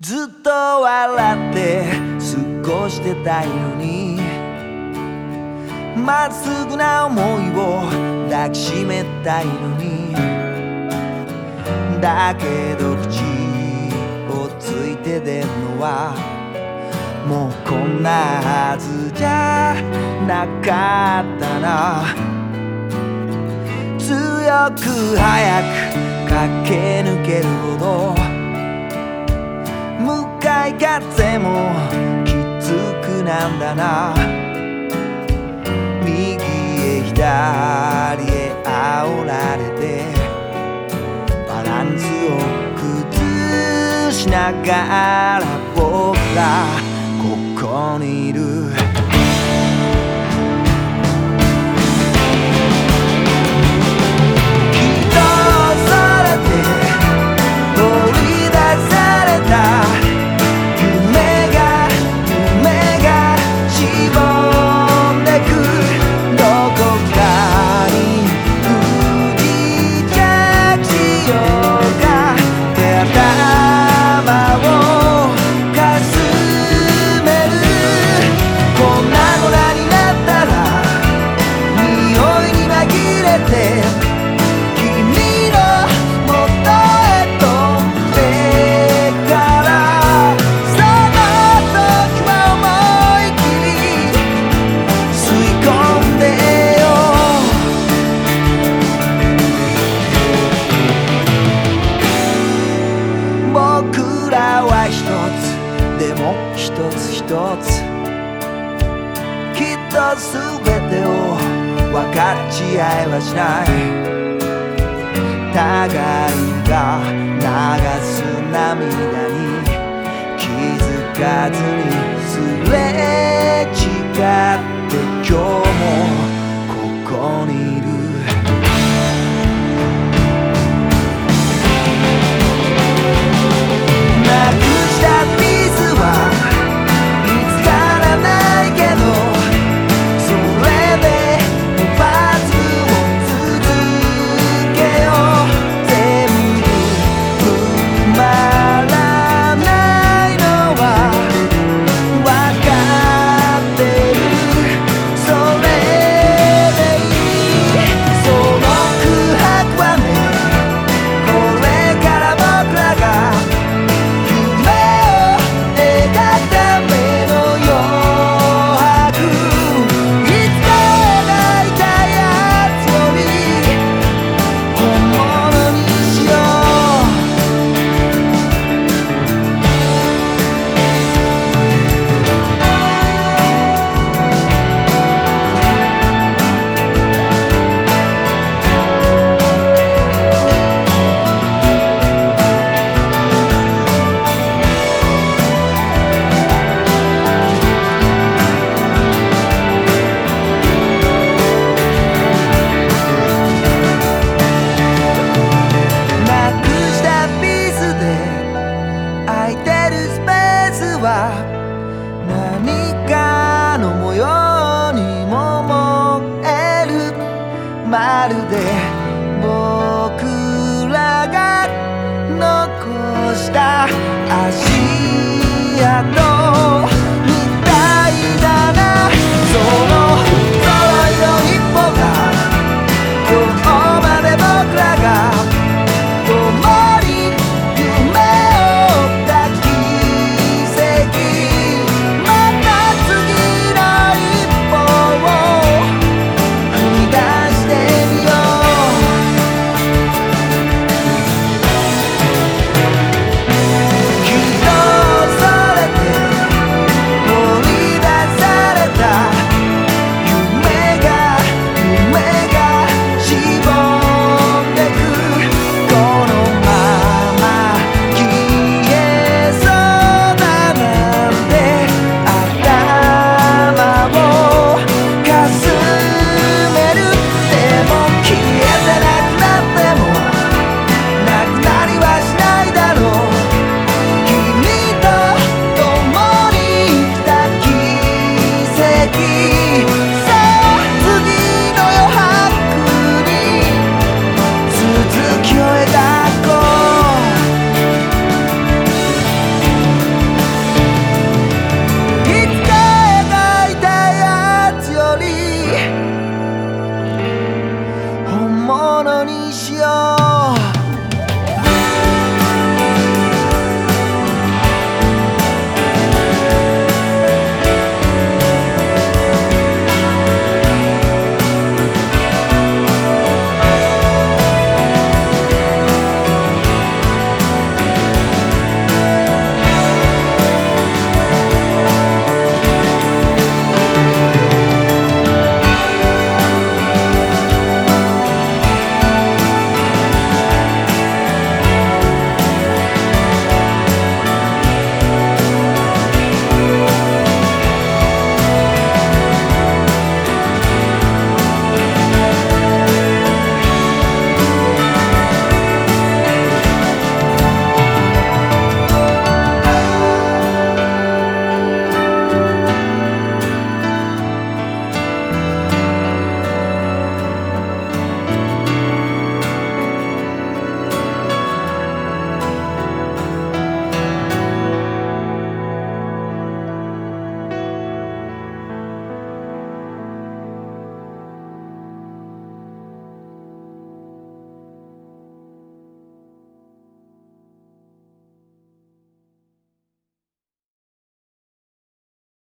ずっと笑って過ごしてたいのに。まっすぐな思いを抱きしめたいのに。だけど口をついて出んのはもうこんなはずじゃなかったな。強く早く駆け抜けるほどい風もきつくなんだな。右へ左へ煽られてバランスを崩しながら僕らここにいる。っと全てを分かち合いはしない。互いが流す涙に気づかずにすれ違って今日も你笑。